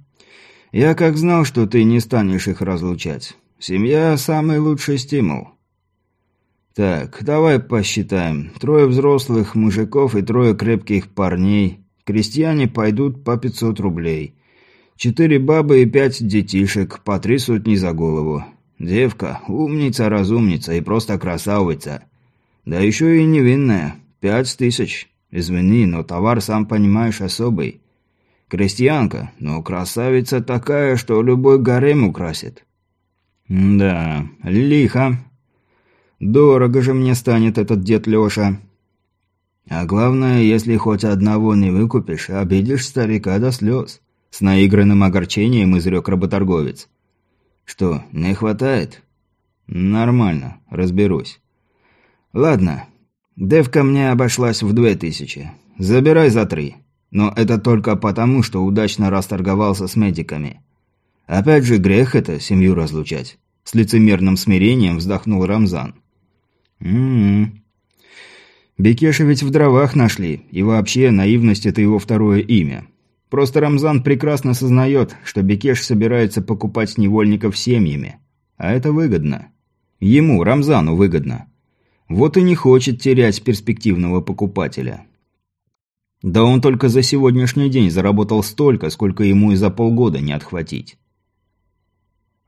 Я как знал, что ты не станешь их разлучать. Семья – самый лучший стимул. Так, давай посчитаем. Трое взрослых мужиков и трое крепких парней. Крестьяне пойдут по 500 рублей. Четыре бабы и пять детишек, по три сотни за голову. Девка, умница-разумница и просто красавица. Да еще и невинная. Пять тысяч. Извини, но товар, сам понимаешь, особый. Крестьянка, но красавица такая, что любой гарем украсит. Да, лихо. Дорого же мне станет этот дед Леша. А главное, если хоть одного не выкупишь, обидишь старика до слез. С наигранным огорчением изрек работорговец. «Что, не хватает?» «Нормально, разберусь». «Ладно. Девка мне обошлась в две тысячи. Забирай за три. Но это только потому, что удачно расторговался с медиками. Опять же, грех это семью разлучать». С лицемерным смирением вздохнул Рамзан. «М-м-м. Бекеша ведь в дровах нашли, и вообще наивность – это его второе имя. Просто Рамзан прекрасно сознает, что Бекеш собирается покупать невольников семьями. А это выгодно. Ему, Рамзану, выгодно. Вот и не хочет терять перспективного покупателя. Да он только за сегодняшний день заработал столько, сколько ему и за полгода не отхватить.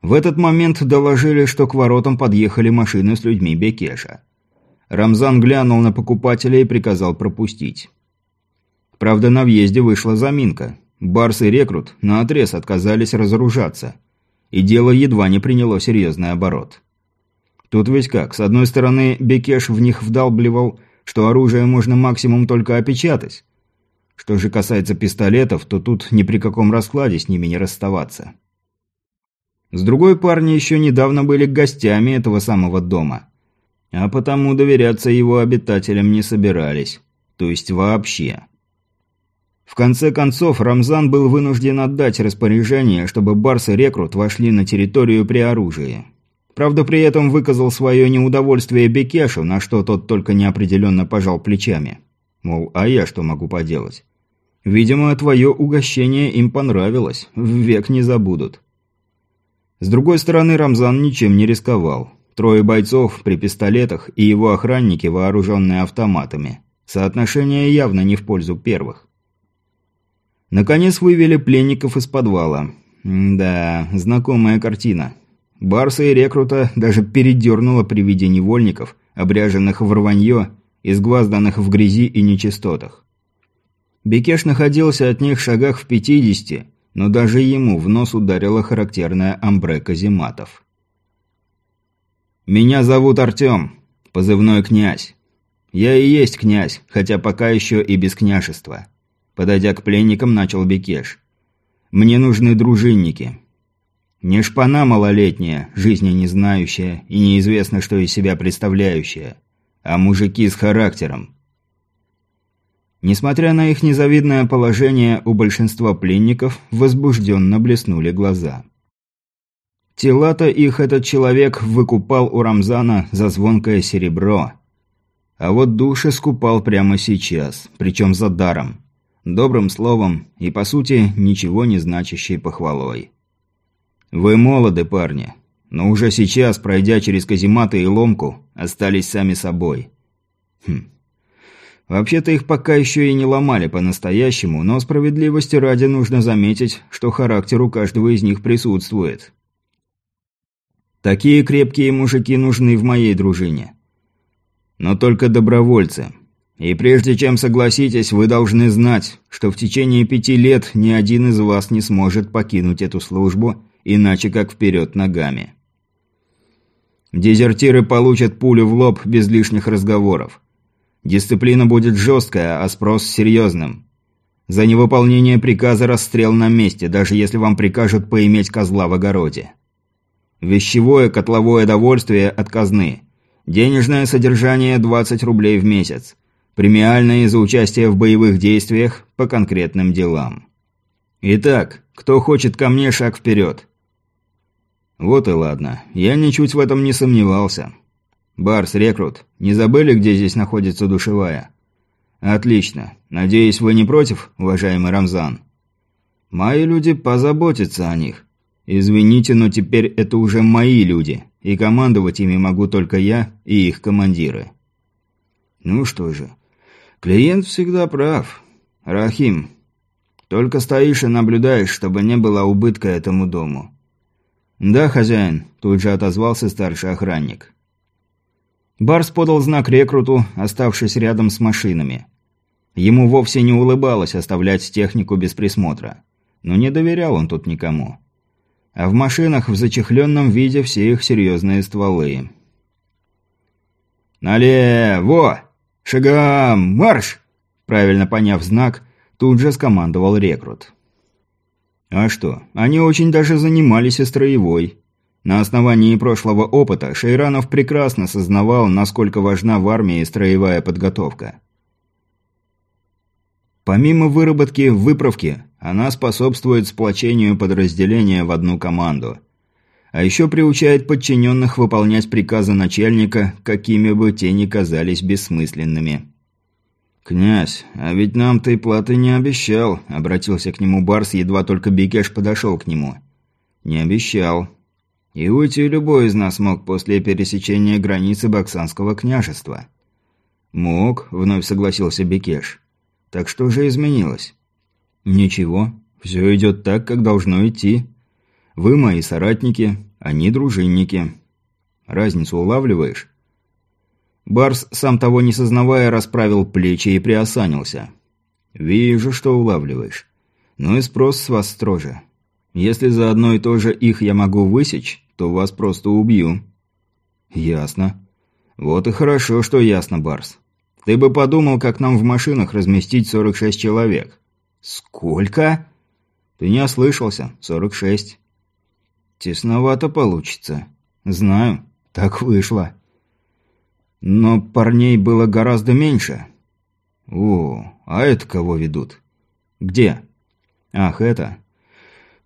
В этот момент доложили, что к воротам подъехали машины с людьми Бекеша. Рамзан глянул на покупателя и приказал пропустить. Правда, на въезде вышла заминка. Барс и рекрут наотрез отказались разоружаться. И дело едва не приняло серьезный оборот. Тут ведь как, с одной стороны, Бекеш в них вдалбливал, что оружие можно максимум только опечатать. Что же касается пистолетов, то тут ни при каком раскладе с ними не расставаться. С другой парни еще недавно были гостями этого самого дома. А потому доверяться его обитателям не собирались. То есть вообще. В конце концов, Рамзан был вынужден отдать распоряжение, чтобы Барс и Рекрут вошли на территорию при оружии. Правда, при этом выказал свое неудовольствие Бекешу, на что тот только неопределенно пожал плечами. Мол, а я что могу поделать? Видимо, твое угощение им понравилось, век не забудут. С другой стороны, Рамзан ничем не рисковал. Трое бойцов при пистолетах и его охранники, вооруженные автоматами. Соотношение явно не в пользу первых. Наконец вывели пленников из подвала. М да, знакомая картина. Барса и рекрута даже передернуло при виде невольников, обряженных в рванье, изгвазданных в грязи и нечистотах. Бекеш находился от них в шагах в пятидесяти, но даже ему в нос ударила характерная амбре казематов. «Меня зовут Артем, позывной князь. Я и есть князь, хотя пока еще и без княжества». Подойдя к пленникам, начал Бекеш. «Мне нужны дружинники. Не шпана малолетняя, жизни не знающая и неизвестно, что из себя представляющая, а мужики с характером». Несмотря на их незавидное положение, у большинства пленников возбужденно блеснули глаза. Тела-то их этот человек выкупал у Рамзана за звонкое серебро. А вот души скупал прямо сейчас, причем за даром добрым словом и, по сути, ничего не значащей похвалой. «Вы молоды, парни, но уже сейчас, пройдя через казематы и ломку, остались сами собой». Хм. Вообще-то их пока еще и не ломали по-настоящему, но справедливости ради нужно заметить, что характер у каждого из них присутствует. Такие крепкие мужики нужны в моей дружине. Но только добровольцы. И прежде чем согласитесь, вы должны знать, что в течение пяти лет ни один из вас не сможет покинуть эту службу, иначе как вперед ногами. Дезертиры получат пулю в лоб без лишних разговоров. Дисциплина будет жесткая, а спрос серьезным. За невыполнение приказа расстрел на месте, даже если вам прикажут поиметь козла в огороде. Вещевое котловое довольствие от казны. Денежное содержание 20 рублей в месяц. Премиальные за участие в боевых действиях по конкретным делам. Итак, кто хочет ко мне, шаг вперед. Вот и ладно. Я ничуть в этом не сомневался. Барс, рекрут, не забыли, где здесь находится душевая? Отлично. Надеюсь, вы не против, уважаемый Рамзан? Мои люди позаботятся о них. Извините, но теперь это уже мои люди, и командовать ими могу только я и их командиры. Ну что же, Клиент всегда прав. Рахим, только стоишь и наблюдаешь, чтобы не было убытка этому дому. Да, хозяин, тут же отозвался старший охранник. Барс подал знак рекруту, оставшись рядом с машинами. Ему вовсе не улыбалось оставлять технику без присмотра. Но не доверял он тут никому. А в машинах в зачехленном виде все их серьезные стволы. «Налево!» «Шагам! Марш!» Правильно поняв знак, тут же скомандовал рекрут. А что, они очень даже занимались и строевой. На основании прошлого опыта Шейранов прекрасно сознавал, насколько важна в армии строевая подготовка. Помимо выработки выправки, она способствует сплочению подразделения в одну команду – а еще приучает подчиненных выполнять приказы начальника, какими бы те ни казались бессмысленными. «Князь, а ведь нам ты платы не обещал», — обратился к нему Барс, едва только Бекеш подошел к нему. «Не обещал. И уйти любой из нас мог после пересечения границы Баксанского княжества». «Мог», — вновь согласился Бекеш. «Так что же изменилось?» «Ничего. Все идет так, как должно идти. Вы мои соратники, они дружинники. Разницу улавливаешь? Барс, сам того не сознавая, расправил плечи и приосанился. Вижу, что улавливаешь. Но и спрос с вас строже. Если за одно и то же их я могу высечь, то вас просто убью. «Ясно. Вот и хорошо, что ясно, Барс. Ты бы подумал, как нам в машинах разместить 46 человек». «Сколько?» «Ты не ослышался. 46». «Тесновато получится». «Знаю. Так вышло». «Но парней было гораздо меньше». «О, а это кого ведут?» «Где?» «Ах, это...»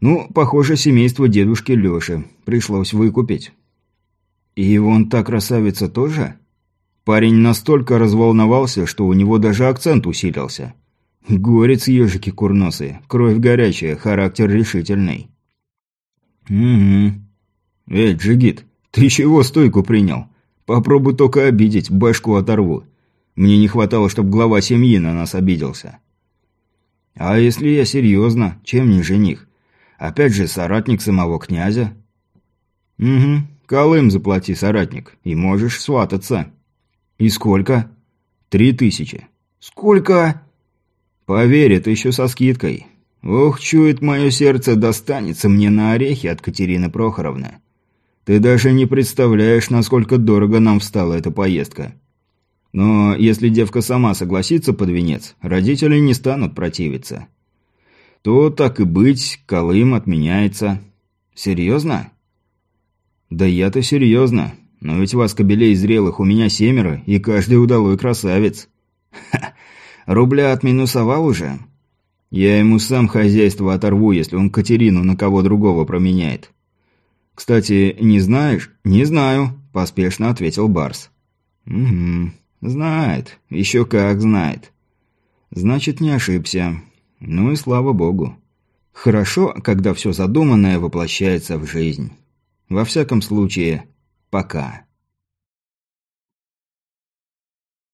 «Ну, похоже, семейство дедушки Лёши. Пришлось выкупить». «И вон та красавица тоже?» Парень настолько разволновался, что у него даже акцент усилился. Горец ежики курносые, кровь горячая, характер решительный. «Угу. Эй, Джигит, ты чего стойку принял? Попробуй только обидеть, башку оторву. Мне не хватало, чтобы глава семьи на нас обиделся». «А если я серьезно, чем не жених? Опять же, соратник самого князя?» «Угу. Колым заплати, соратник, и можешь свататься». «И сколько?» «Три тысячи». «Сколько?» «Поверь, это еще со скидкой. Ох, чует мое сердце, достанется мне на орехи от Катерины Прохоровны. Ты даже не представляешь, насколько дорого нам встала эта поездка. Но если девка сама согласится под венец, родители не станут противиться. То, так и быть, Колым отменяется. Серьезно? Да я-то серьезно. Но ведь вас, кобелей зрелых, у меня семеро, и каждый удалой красавец. Ха, рубля отминусовал уже? Я ему сам хозяйство оторву, если он Катерину на кого другого променяет. Кстати, не знаешь? Не знаю, поспешно ответил Барс. Угу. Знает. Еще как знает. Значит, не ошибся. Ну и слава богу. Хорошо, когда все задуманное воплощается в жизнь. Во всяком случае, пока.